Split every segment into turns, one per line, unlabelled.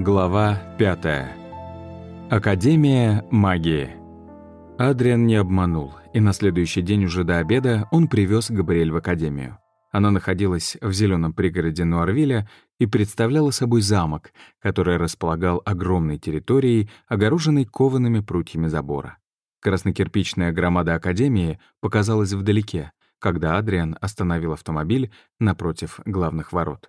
Глава 5. Академия магии. Адриан не обманул, и на следующий день уже до обеда он привез Габриэль в академию. Она находилась в зеленом пригороде Нуарвиля и представляла собой замок, который располагал огромной территорией, огороженной коваными прутьями забора. Краснокирпичная громада академии показалась вдалеке, когда Адриан остановил автомобиль напротив главных ворот.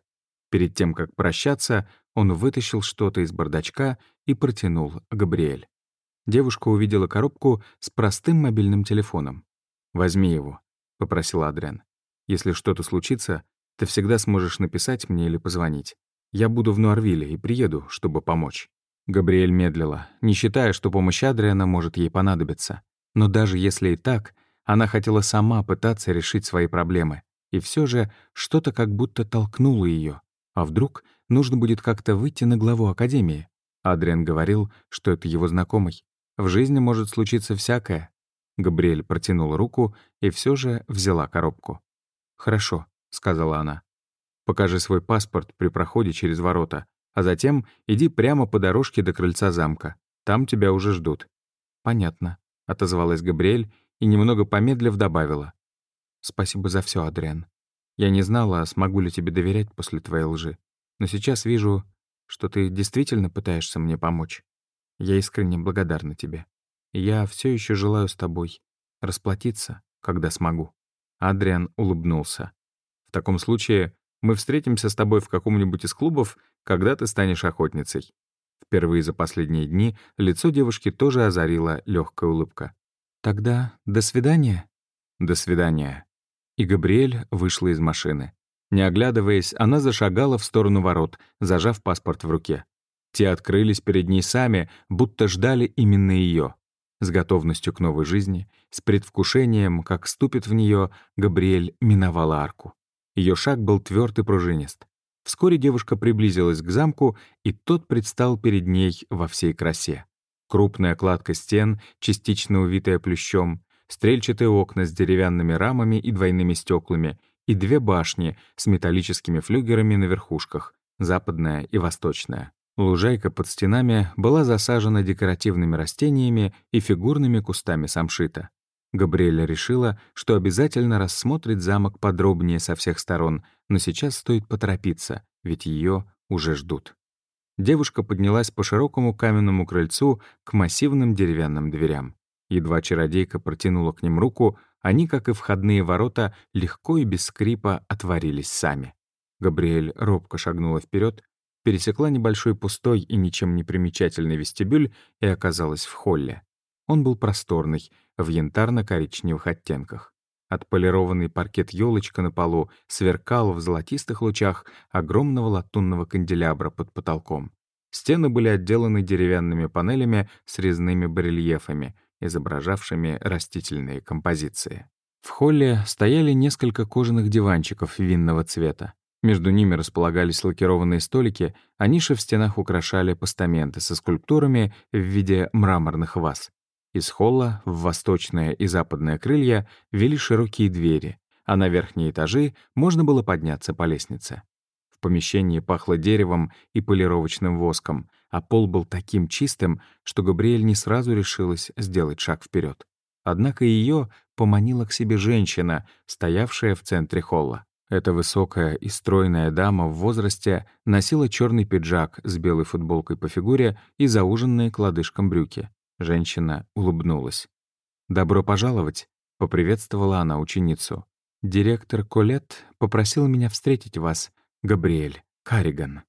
Перед тем, как прощаться, он вытащил что-то из бардачка и протянул Габриэль. Девушка увидела коробку с простым мобильным телефоном. «Возьми его», — попросил Адриан. «Если что-то случится, ты всегда сможешь написать мне или позвонить. Я буду в Нуарвиле и приеду, чтобы помочь». Габриэль медлила, не считая, что помощь Адриана может ей понадобиться. Но даже если и так, она хотела сама пытаться решить свои проблемы. И все же что-то как будто толкнуло ее. А вдруг нужно будет как-то выйти на главу Академии? Адриан говорил, что это его знакомый. В жизни может случиться всякое. Габриэль протянула руку и все же взяла коробку. «Хорошо», — сказала она. «Покажи свой паспорт при проходе через ворота, а затем иди прямо по дорожке до крыльца замка. Там тебя уже ждут». «Понятно», — отозвалась Габриэль и, немного помедлив, добавила. «Спасибо за все, Адриан. Я не знала, смогу ли тебе доверять после твоей лжи. Но сейчас вижу, что ты действительно пытаешься мне помочь. Я искренне благодарна тебе. Я все еще желаю с тобой расплатиться, когда смогу». Адриан улыбнулся. «В таком случае мы встретимся с тобой в каком-нибудь из клубов, когда ты станешь охотницей». Впервые за последние дни лицо девушки тоже озарила легкая улыбка. «Тогда до свидания?» «До свидания», и Габриэль вышла из машины. Не оглядываясь, она зашагала в сторону ворот, зажав паспорт в руке. Те открылись перед ней сами, будто ждали именно ее. С готовностью к новой жизни, с предвкушением, как ступит в нее, Габриэль миновала арку. Ее шаг был тверд и пружинист. Вскоре девушка приблизилась к замку, и тот предстал перед ней во всей красе. Крупная кладка стен, частично увитая плющом, стрельчатые окна с деревянными рамами и двойными стеклами и две башни с металлическими флюгерами на верхушках, западная и восточная. Лужайка под стенами была засажена декоративными растениями и фигурными кустами самшита. Габриэля решила, что обязательно рассмотрит замок подробнее со всех сторон, но сейчас стоит поторопиться, ведь ее уже ждут. Девушка поднялась по широкому каменному крыльцу к массивным деревянным дверям. Едва чародейка протянула к ним руку, они, как и входные ворота, легко и без скрипа отворились сами. Габриэль робко шагнула вперед, пересекла небольшой пустой и ничем не примечательный вестибюль и оказалась в холле. Он был просторный, в янтарно-коричневых оттенках. Отполированный паркет елочка на полу сверкал в золотистых лучах огромного латунного канделябра под потолком. Стены были отделаны деревянными панелями с резными барельефами — изображавшими растительные композиции. В холле стояли несколько кожаных диванчиков винного цвета. Между ними располагались лакированные столики, а ниши в стенах украшали постаменты со скульптурами в виде мраморных ваз. Из холла в восточное и западное крылья вели широкие двери, а на верхние этажи можно было подняться по лестнице. В помещении пахло деревом и полировочным воском, а пол был таким чистым, что Габриэль не сразу решилась сделать шаг вперед. Однако ее поманила к себе женщина, стоявшая в центре холла. Эта высокая и стройная дама в возрасте носила черный пиджак с белой футболкой по фигуре и зауженные кладышком брюки. Женщина улыбнулась. «Добро пожаловать», — поприветствовала она ученицу. «Директор Колет попросил меня встретить вас, Габриэль Кариган».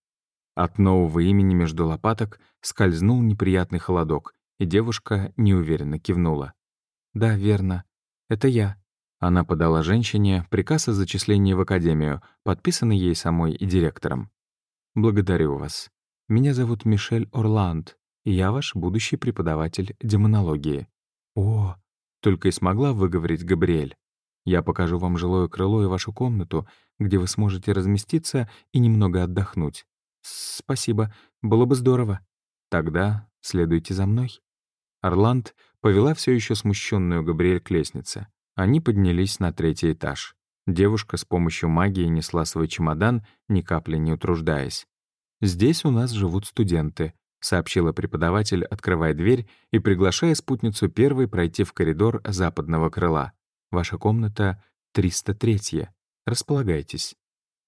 От нового имени между лопаток скользнул неприятный холодок, и девушка неуверенно кивнула. «Да, верно. Это я». Она подала женщине приказ о зачислении в академию, подписанный ей самой и директором. «Благодарю вас. Меня зовут Мишель Орланд, и я ваш будущий преподаватель демонологии». «О!» — только и смогла выговорить Габриэль. «Я покажу вам жилое крыло и вашу комнату, где вы сможете разместиться и немного отдохнуть. «Спасибо, было бы здорово». «Тогда следуйте за мной». Орланд повела все еще смущенную Габриэль к лестнице. Они поднялись на третий этаж. Девушка с помощью магии несла свой чемодан, ни капли не утруждаясь. «Здесь у нас живут студенты», — сообщила преподаватель, открывая дверь и приглашая спутницу первой пройти в коридор западного крыла. «Ваша комната 303. Располагайтесь».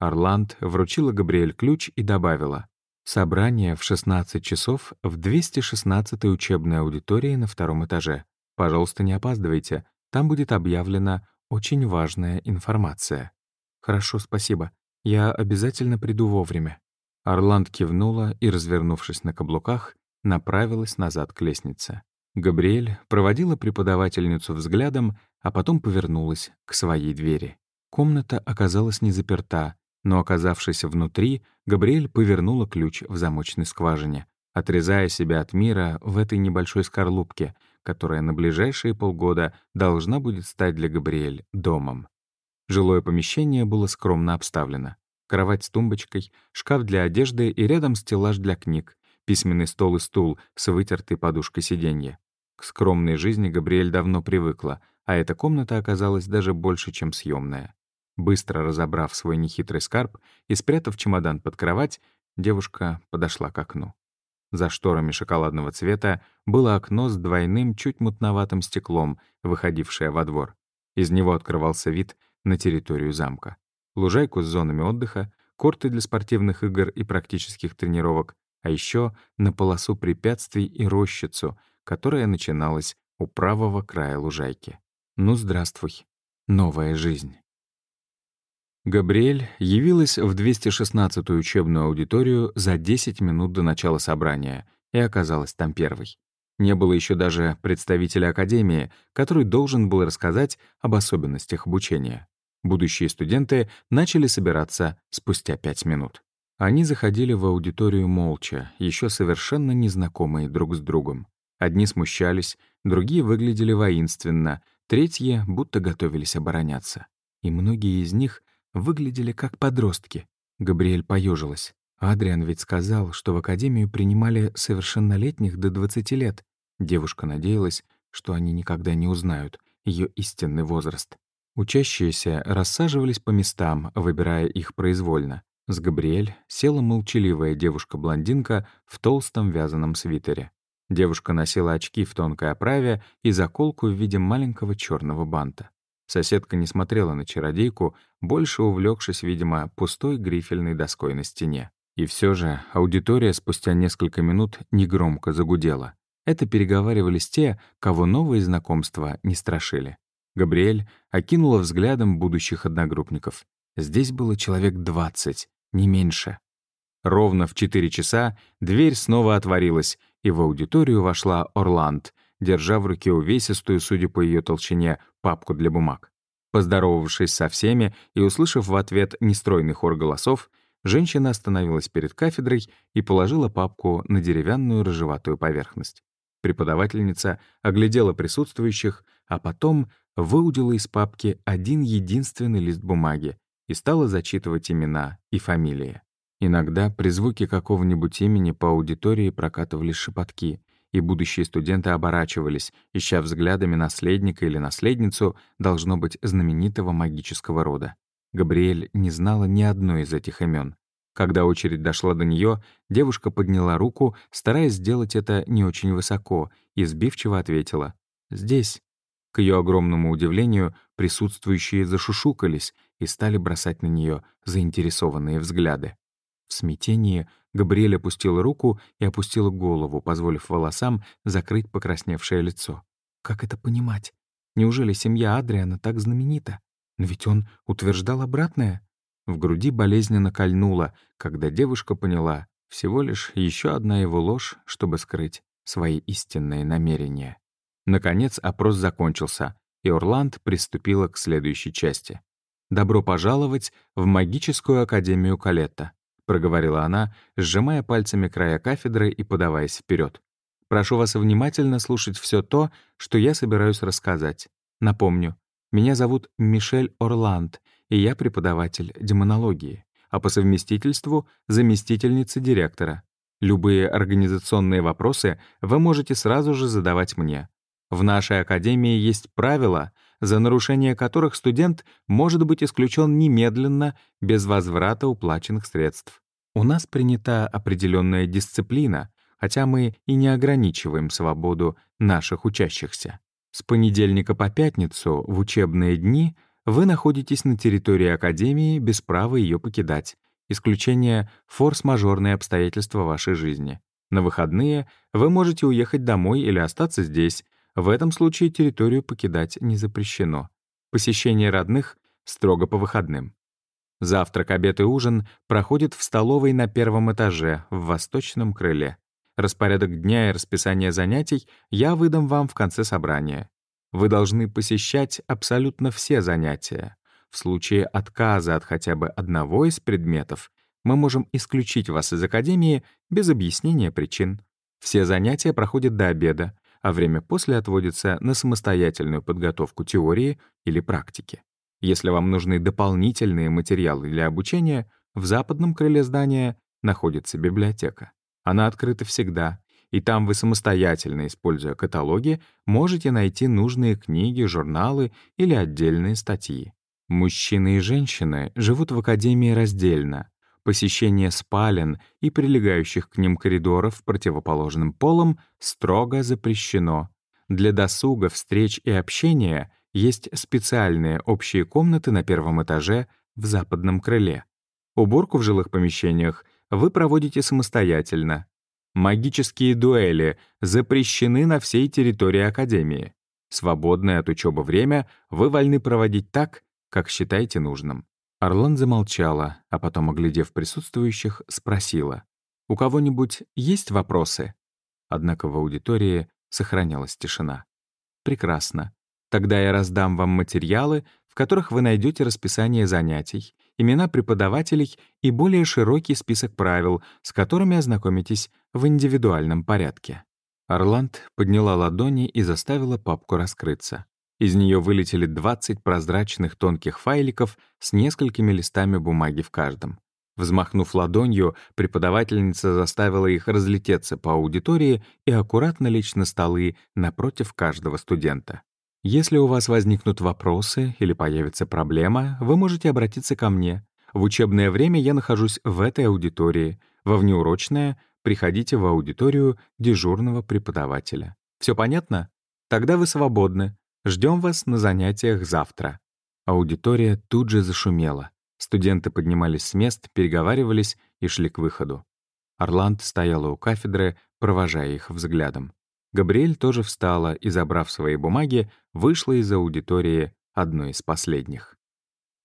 Орланд вручила Габриэль ключ и добавила. «Собрание в 16 часов в 216-й учебной аудитории на втором этаже. Пожалуйста, не опаздывайте. Там будет объявлена очень важная информация». «Хорошо, спасибо. Я обязательно приду вовремя». Орланд кивнула и, развернувшись на каблуках, направилась назад к лестнице. Габриэль проводила преподавательницу взглядом, а потом повернулась к своей двери. Комната оказалась не заперта, но, оказавшись внутри, Габриэль повернула ключ в замочной скважине, отрезая себя от мира в этой небольшой скорлупке, которая на ближайшие полгода должна будет стать для Габриэль домом. Жилое помещение было скромно обставлено. Кровать с тумбочкой, шкаф для одежды и рядом стеллаж для книг, письменный стол и стул с вытертой подушкой сиденья. К скромной жизни Габриэль давно привыкла, а эта комната оказалась даже больше, чем съемная. Быстро разобрав свой нехитрый скарб и спрятав чемодан под кровать, девушка подошла к окну. За шторами шоколадного цвета было окно с двойным, чуть мутноватым стеклом, выходившее во двор. Из него открывался вид на территорию замка. Лужайку с зонами отдыха, корты для спортивных игр и практических тренировок, а еще на полосу препятствий и рощицу, которая начиналась у правого края лужайки. Ну, здравствуй, новая жизнь. Габриэль явилась в 216-ю учебную аудиторию за 10 минут до начала собрания и оказалась там первой. Не было еще даже представителя Академии, который должен был рассказать об особенностях обучения. Будущие студенты начали собираться спустя 5 минут. Они заходили в аудиторию молча, еще совершенно незнакомые друг с другом. Одни смущались, другие выглядели воинственно, третьи будто готовились обороняться. И многие из них выглядели как подростки. Габриэль поежилась. Адриан ведь сказал, что в академию принимали совершеннолетних до 20 лет. Девушка надеялась, что они никогда не узнают ее истинный возраст. Учащиеся рассаживались по местам, выбирая их произвольно. С Габриэль села молчаливая девушка-блондинка в толстом вязаном свитере. Девушка носила очки в тонкой оправе и заколку в виде маленького черного банта. Соседка не смотрела на чародейку, больше увлекшись, видимо, пустой грифельной доской на стене. И все же аудитория спустя несколько минут негромко загудела. Это переговаривались те, кого новые знакомства не страшили. Габриэль окинула взглядом будущих одногруппников. Здесь было человек двадцать, не меньше. Ровно в четыре часа дверь снова отворилась, и в аудиторию вошла Орланд, держа в руке увесистую, судя по ее толщине, папку для бумаг. Поздоровавшись со всеми и услышав в ответ нестройный хор голосов, женщина остановилась перед кафедрой и положила папку на деревянную рыжеватую поверхность. Преподавательница оглядела присутствующих, а потом выудила из папки один единственный лист бумаги и стала зачитывать имена и фамилии. Иногда при звуке какого-нибудь имени по аудитории прокатывались шепотки — и будущие студенты оборачивались, ища взглядами наследника или наследницу, должно быть, знаменитого магического рода. Габриэль не знала ни одной из этих имен. Когда очередь дошла до нее, девушка подняла руку, стараясь сделать это не очень высоко, и сбивчиво ответила «Здесь». К ее огромному удивлению, присутствующие зашушукались и стали бросать на нее заинтересованные взгляды. В смятении Габриэль опустила руку и опустила голову, позволив волосам закрыть покрасневшее лицо. Как это понимать? Неужели семья Адриана так знаменита? Но ведь он утверждал обратное. В груди болезненно кольнуло, когда девушка поняла, всего лишь еще одна его ложь, чтобы скрыть свои истинные намерения. Наконец опрос закончился, и Орланд приступила к следующей части. «Добро пожаловать в магическую академию Калетта. — проговорила она, сжимая пальцами края кафедры и подаваясь вперед. «Прошу вас внимательно слушать все то, что я собираюсь рассказать. Напомню, меня зовут Мишель Орланд, и я преподаватель демонологии, а по совместительству — заместительница директора. Любые организационные вопросы вы можете сразу же задавать мне. В нашей академии есть правила, за нарушение которых студент может быть исключен немедленно, без возврата уплаченных средств. У нас принята определенная дисциплина, хотя мы и не ограничиваем свободу наших учащихся. С понедельника по пятницу в учебные дни вы находитесь на территории Академии без права ее покидать. Исключение — форс-мажорные обстоятельства вашей жизни. На выходные вы можете уехать домой или остаться здесь. В этом случае территорию покидать не запрещено. Посещение родных строго по выходным. Завтрак, обед и ужин проходят в столовой на первом этаже, в восточном крыле. Распорядок дня и расписание занятий я выдам вам в конце собрания. Вы должны посещать абсолютно все занятия. В случае отказа от хотя бы одного из предметов мы можем исключить вас из академии без объяснения причин. Все занятия проходят до обеда, а время после отводится на самостоятельную подготовку теории или практики. Если вам нужны дополнительные материалы для обучения, в западном крыле здания находится библиотека. Она открыта всегда, и там вы самостоятельно, используя каталоги, можете найти нужные книги, журналы или отдельные статьи. Мужчины и женщины живут в академии раздельно. Посещение спален и прилегающих к ним коридоров противоположным полом строго запрещено. Для досуга, встреч и общения есть специальные общие комнаты на первом этаже в западном крыле. Уборку в жилых помещениях вы проводите самостоятельно. Магические дуэли запрещены на всей территории Академии. Свободное от учебы время вы вольны проводить так, как считаете нужным. Орлан замолчала, а потом, оглядев присутствующих, спросила. «У кого-нибудь есть вопросы?» Однако в аудитории сохранялась тишина. «Прекрасно. Тогда я раздам вам материалы, в которых вы найдете расписание занятий, имена преподавателей и более широкий список правил, с которыми ознакомитесь в индивидуальном порядке. Орланд подняла ладони и заставила папку раскрыться. Из нее вылетели 20 прозрачных тонких файликов с несколькими листами бумаги в каждом. Взмахнув ладонью, преподавательница заставила их разлететься по аудитории и аккуратно лечь на столы напротив каждого студента. Если у вас возникнут вопросы или появится проблема, вы можете обратиться ко мне. В учебное время я нахожусь в этой аудитории. Во внеурочное приходите в аудиторию дежурного преподавателя. Все понятно? Тогда вы свободны. Ждем вас на занятиях завтра. Аудитория тут же зашумела. Студенты поднимались с мест, переговаривались и шли к выходу. Орланд стояла у кафедры, провожая их взглядом. Габриэль тоже встала и, забрав свои бумаги, вышла из аудитории одной из последних.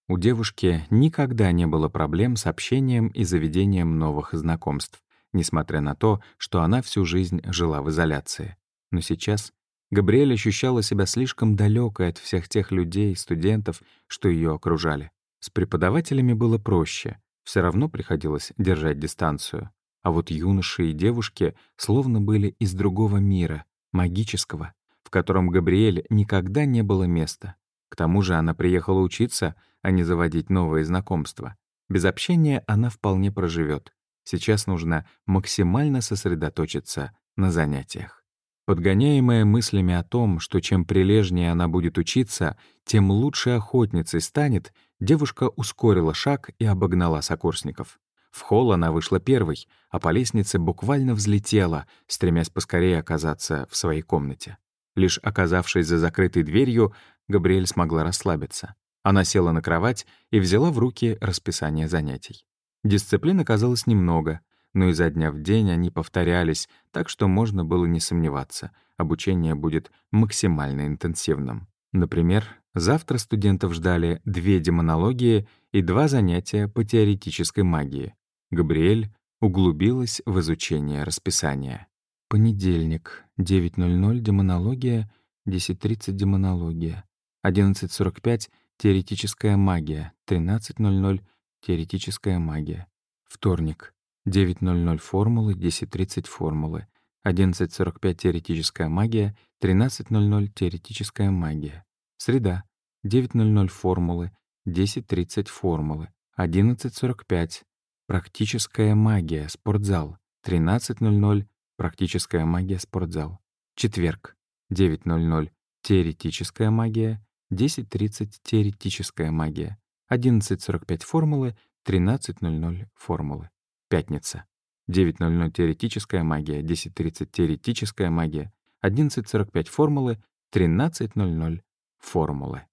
У девушки никогда не было проблем с общением и заведением новых знакомств, несмотря на то, что она всю жизнь жила в изоляции. Но сейчас Габриэль ощущала себя слишком далекой от всех тех людей, студентов, что ее окружали. С преподавателями было проще, все равно приходилось держать дистанцию. А вот юноши и девушки словно были из другого мира, магического, в котором Габриэль никогда не было места. К тому же она приехала учиться, а не заводить новые знакомства. Без общения она вполне проживет. Сейчас нужно максимально сосредоточиться на занятиях. Подгоняемая мыслями о том, что чем прилежнее она будет учиться, тем лучше охотницей станет, девушка ускорила шаг и обогнала сокурсников. В холл она вышла первой, а по лестнице буквально взлетела, стремясь поскорее оказаться в своей комнате. Лишь оказавшись за закрытой дверью, Габриэль смогла расслабиться. Она села на кровать и взяла в руки расписание занятий. Дисциплин оказалось немного, но изо дня в день они повторялись, так что можно было не сомневаться, обучение будет максимально интенсивным. Например, завтра студентов ждали две демонологии и два занятия по теоретической магии. Габриэль углубилась в изучение расписания. Понедельник, 9.00 демонология, 10.30 демонология, 11.45 теоретическая магия, 13.00 теоретическая магия. Вторник, 9.00 формулы, 10.30 формулы, 11.45 теоретическая магия, 13.00 теоретическая магия. Среда, 9.00 формулы, 10.30 формулы, 11.45 Практическая магия, спортзал. 13.00. Практическая магия, спортзал. Четверг. 9.00. Теоретическая магия. 10.30. Теоретическая магия. 11.45 формулы. 13.00 формулы. Пятница. 9.00 теоретическая магия, 10.30 теоретическая магия, 11.45 формулы, 13.00 формулы.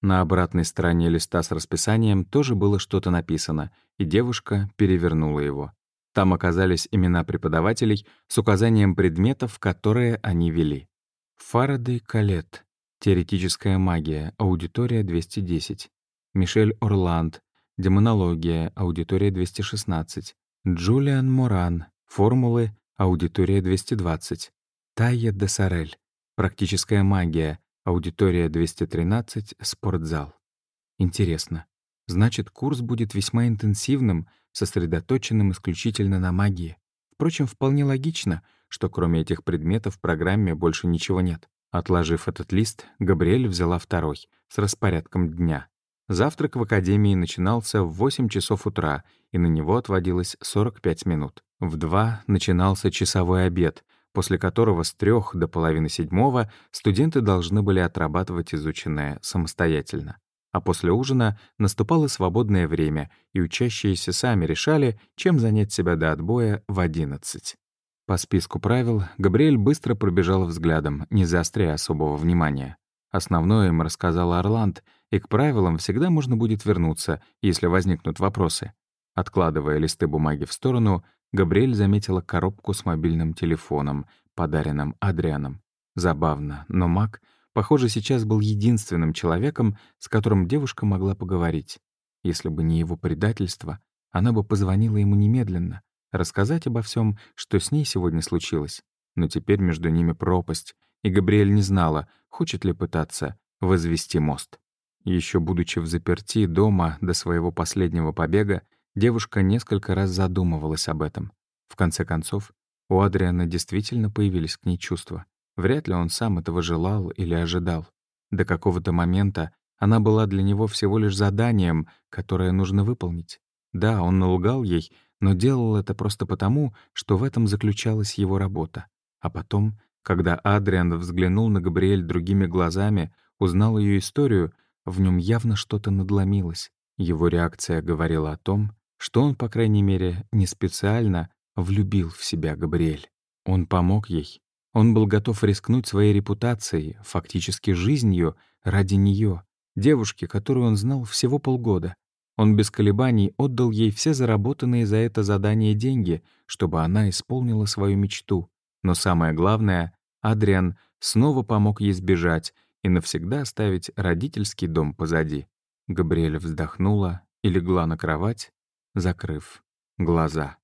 На обратной стороне листа с расписанием тоже было что-то написано, и девушка перевернула его. Там оказались имена преподавателей с указанием предметов, которые они вели. Фарадей Калет, теоретическая магия, аудитория 210. Мишель Орланд, демонология, аудитория 216. Джулиан Моран, формулы, аудитория 220. Тайя де Сарель, практическая магия, Аудитория 213, спортзал. Интересно. Значит, курс будет весьма интенсивным, сосредоточенным исключительно на магии. Впрочем, вполне логично, что кроме этих предметов в программе больше ничего нет. Отложив этот лист, Габриэль взяла второй, с распорядком дня. Завтрак в академии начинался в 8 часов утра, и на него отводилось 45 минут. В 2 начинался часовой обед, после которого с трех до половины седьмого студенты должны были отрабатывать изученное самостоятельно. А после ужина наступало свободное время, и учащиеся сами решали, чем занять себя до отбоя в одиннадцать. По списку правил Габриэль быстро пробежал взглядом, не заостряя особого внимания. Основное им рассказал Орланд, и к правилам всегда можно будет вернуться, если возникнут вопросы. Откладывая листы бумаги в сторону, Габриэль заметила коробку с мобильным телефоном, подаренным Адрианом. Забавно, но Мак, похоже, сейчас был единственным человеком, с которым девушка могла поговорить. Если бы не его предательство, она бы позвонила ему немедленно, рассказать обо всем, что с ней сегодня случилось. Но теперь между ними пропасть, и Габриэль не знала, хочет ли пытаться возвести мост. Еще будучи в заперти дома до своего последнего побега, Девушка несколько раз задумывалась об этом. В конце концов, у Адриана действительно появились к ней чувства. Вряд ли он сам этого желал или ожидал. До какого-то момента она была для него всего лишь заданием, которое нужно выполнить. Да, он налгал ей, но делал это просто потому, что в этом заключалась его работа. А потом, когда Адриан взглянул на Габриэль другими глазами, узнал ее историю, в нем явно что-то надломилось. Его реакция говорила о том, что он, по крайней мере, не специально влюбил в себя Габриэль. Он помог ей. Он был готов рискнуть своей репутацией, фактически жизнью, ради нее, девушки, которую он знал всего полгода. Он без колебаний отдал ей все заработанные за это задание деньги, чтобы она исполнила свою мечту. Но самое главное, Адриан снова помог ей сбежать и навсегда оставить родительский дом позади. Габриэль вздохнула и легла на кровать, закрыв глаза.